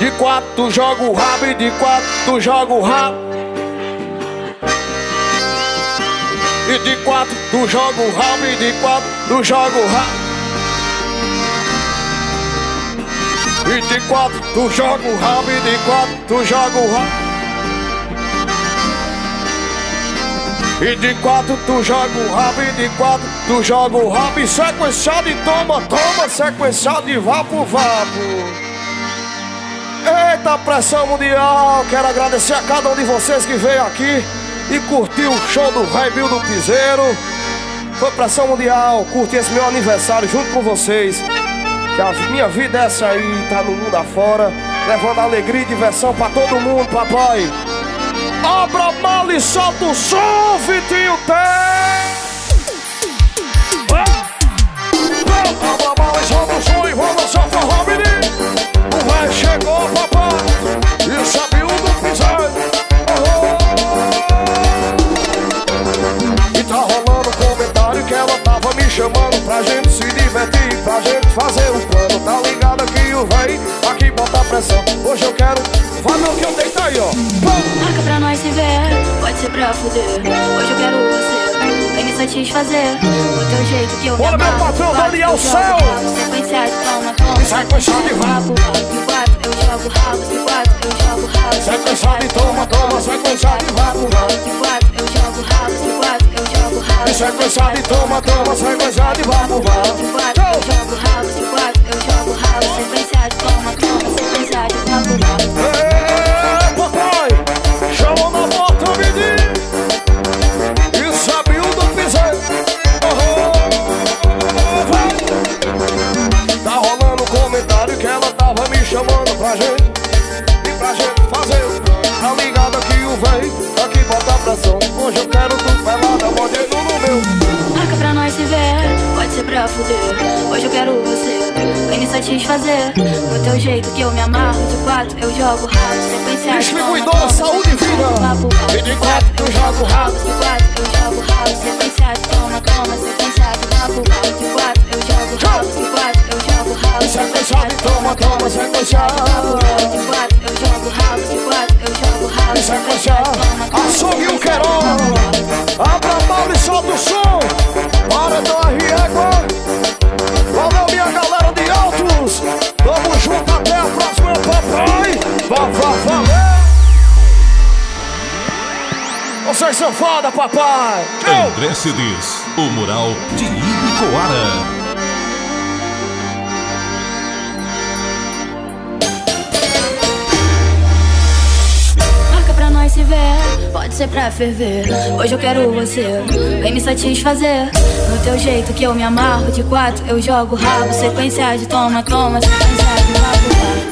De quatro tu joga o rabo e de quatro tu joga o rabo. E de quatro tu joga o rabo e de quatro tu joga o rabo. E de quatro tu joga o rabo e de quatro tu joga o rabo. E de quatro tu joga o rabo e de quatro tu joga o rabo E sequenciado e toma, toma, sequenciado e vapo, vapo Eita pressão mundial, quero agradecer a cada um de vocês que veio aqui E curtiu o show do Rei Bill do Piseiro. Foi pressão mundial, curti esse meu aniversário junto com vocês. Que a minha vida é essa aí, tá no mundo afora Levando alegria e diversão pra todo mundo, papai. Abra mal e solta o som, Vitinho tem! Fazer o plano. Tá ligado aqui o véi, aqui bota pressão. Hoje eu quero, vai meu que eu deito aí, ó. Marca pra nós se ver, pode ser pra fuder. Hoje eu quero você, vem me satisfazer. O teu jeito que eu Bora, me meu patrão, De Daniel Céu. rabo, Sequência de toma, toma. Sai com chave de rabo. De quatro, eu jogo rabo. De quatro, eu jogo rabo. Sequência de toma, toma, sequência de rabo, rabo. Jogo rabo. E toma, toma, de vapo, De vapo. quatro, eu jogo. De quatro, eu jogo rabo. Sequência de toma, toma. Sequência de rabo, rabo. Ê, papai, chama na porta, menino. E sabe o do piseiro. Oh, vai. Tá rolando comentário que ela tava me chamando pra gente. Quero você, vem me satisfazer. Do teu jeito que eu me amarro, de quatro eu jogo rabo. Distribuidora, toma, toma, saúde e vida. De quatro eu jogo rabo. De quatro eu jogo rabo. Sequência de toma, toma. Sequência de vapo, vapo. De quatro eu jogo rabo. De quatro eu jogo rabo. Sequência de toma, toma, vapo, vapo. De quatro foda, papai. André Cedês, o mural de Ibicoara. Marca pra nós se ver, pode ser pra ferver. Hoje eu quero você, vem me satisfazer. No teu jeito que eu me amarro, de quatro eu jogo rabo. Sequência de toma, toma, sequência